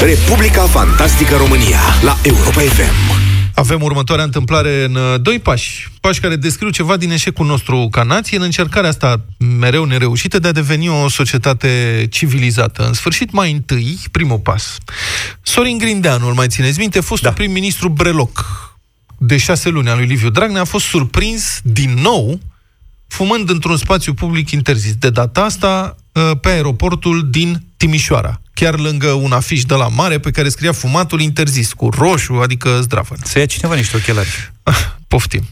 Republica Fantastică România la Europa FM. Avem următoarea întâmplare în uh, doi pași. Pași care descriu ceva din eșecul nostru ca nație în încercarea asta mereu nereușită de a deveni o societate civilizată. În sfârșit, mai întâi, primul pas. Sorin Grindeanu, îl mai țineți minte, fostul da. prim-ministru Breloc de șase luni al lui Liviu Dragnea a fost surprins din nou fumând într-un spațiu public interzis. De data asta, uh, pe aeroportul din Timișoara chiar lângă un afiș de la mare pe care scria fumatul interzis, cu roșu, adică zdravă. Să ia cineva niște ochelari. Poftim.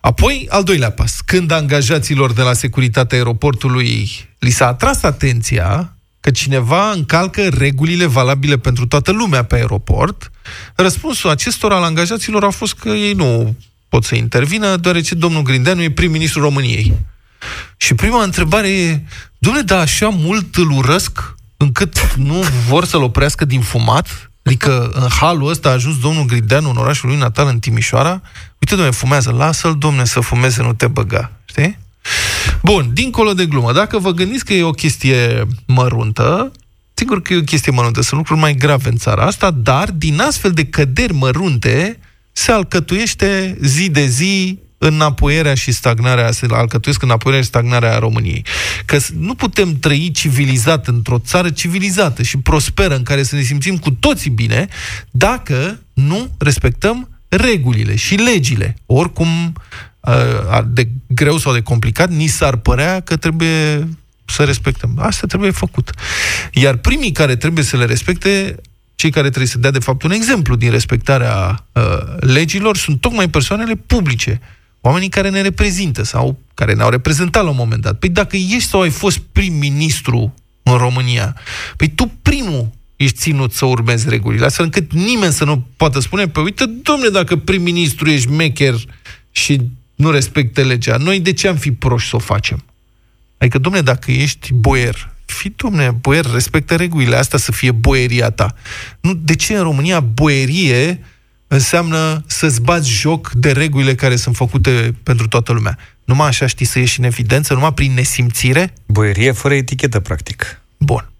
Apoi, al doilea pas. Când angajaților de la securitatea aeroportului li s-a atras atenția că cineva încalcă regulile valabile pentru toată lumea pe aeroport, răspunsul acestora la angajaților a fost că ei nu pot să intervină, deoarece domnul Grindeanu e prim-ministrul României. Și prima întrebare e, domnule, dar așa mult îl urăsc încât nu vor să-l oprească din fumat, adică în halul ăsta a ajuns domnul Grideanu în orașul lui natal, în Timișoara, uite, domnule, fumează, lasă-l, domnule, să fumeze, nu te băga, știi? Bun, dincolo de glumă, dacă vă gândiți că e o chestie măruntă, sigur că e o chestie măruntă, sunt lucruri mai grave în țara asta, dar din astfel de căderi mărunte se alcătuiește zi de zi înapoierea și stagnarea, se alcătuiesc înapoierea și stagnarea României. Că nu putem trăi civilizat într-o țară civilizată și prosperă în care să ne simțim cu toții bine dacă nu respectăm regulile și legile. Oricum de greu sau de complicat, ni s-ar părea că trebuie să respectăm. Asta trebuie făcut. Iar primii care trebuie să le respecte cei care trebuie să dea, de fapt, un exemplu din respectarea uh, legilor sunt tocmai persoanele publice oamenii care ne reprezintă sau care ne-au reprezentat la un moment dat. Păi dacă ești sau ai fost prim-ministru în România, păi tu primul ești ținut să urmezi regulile, astfel încât nimeni să nu poată spune, păi uite, domne, dacă prim-ministru ești mecher și nu respecte legea, noi de ce am fi proști să o facem? Adică, domne, dacă ești boier, fi, domne, boier, respectă regulile, asta să fie boieria ta. Nu, de ce în România boierie înseamnă să-ți bați joc de regulile care sunt făcute pentru toată lumea. Numai așa știi să ieși în evidență, numai prin nesimțire? Boierie fără etichetă, practic. Bun.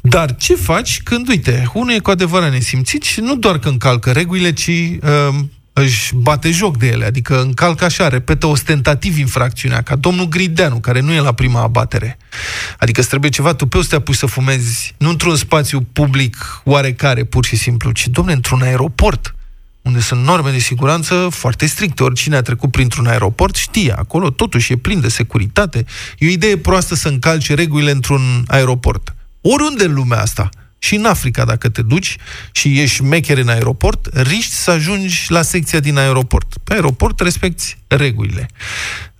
Dar ce faci când, uite, unul e cu adevărat nesimțit și nu doar că încalcă regulile, ci uh, își bate joc de ele, adică încalcă așa, repetă ostentativ infracțiunea, ca domnul Grideanu, care nu e la prima abatere. Adică îți trebuie ceva tupeu să te apuci să fumezi, nu într-un spațiu public oarecare, pur și simplu, ci, domne, într-un aeroport, unde sunt norme de siguranță foarte stricte. Oricine a trecut printr-un aeroport știe, acolo totuși e plin de securitate. E o idee proastă să încalce regulile într-un aeroport. Oriunde în lumea asta și în Africa, dacă te duci și ești mecher în aeroport, riști să ajungi la secția din aeroport. Pe aeroport respecti regulile.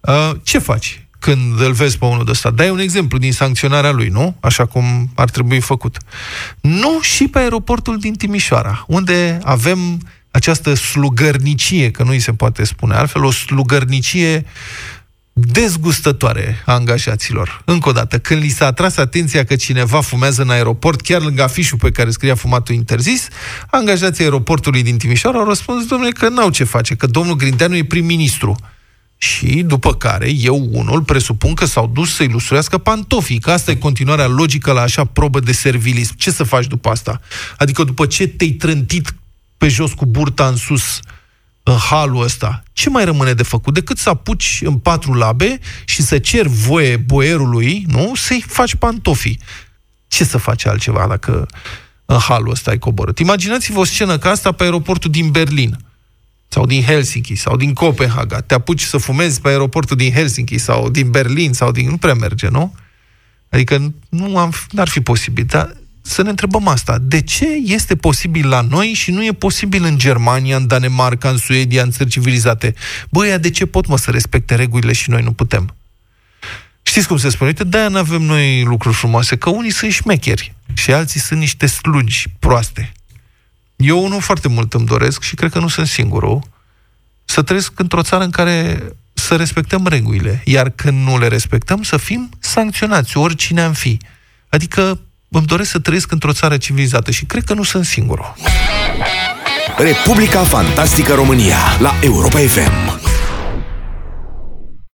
Uh, ce faci când îl vezi pe unul de ăsta? Dai un exemplu din sancționarea lui, nu? Așa cum ar trebui făcut. Nu și pe aeroportul din Timișoara, unde avem această slugărnicie, că nu îi se poate spune altfel, o slugărnicie dezgustătoare a angajaților. Încă o dată, când li s-a atras atenția că cineva fumează în aeroport, chiar lângă afișul pe care scria fumatul interzis, angajații aeroportului din Timișoara au răspuns, domnule, că n-au ce face, că domnul Grindeanu e prim-ministru. Și după care, eu unul presupun că s-au dus să ilustruiască pantofii, că asta e continuarea logică la așa probă de servilism. Ce să faci după asta? Adică după ce te-ai trântit pe jos cu burta în sus, în halul ăsta, ce mai rămâne de făcut decât să apuci în patru labe și să cer voie boierului, nu, să-i faci pantofii. Ce să faci altceva dacă în halul ăsta ai coborât? Imaginați-vă o scenă ca asta pe aeroportul din Berlin sau din Helsinki sau din Copenhaga. Te apuci să fumezi pe aeroportul din Helsinki sau din Berlin sau din... Nu prea merge, nu? Adică nu am, n-ar fi posibil. Dar să ne întrebăm asta. De ce este posibil la noi și nu e posibil în Germania, în Danemarca, în Suedia, în țări civilizate? Băi, de ce pot mă să respecte regulile și noi nu putem? Știți cum se spune? Uite, de-aia nu avem noi lucruri frumoase, că unii sunt șmecheri și alții sunt niște slugi proaste. Eu nu foarte mult îmi doresc și cred că nu sunt singurul să trăiesc într-o țară în care să respectăm regulile, iar când nu le respectăm, să fim sancționați, oricine am fi. Adică îmi doresc să trăiesc într-o țară civilizată și cred că nu sunt singurul. Republica Fantastică România la Europa FM.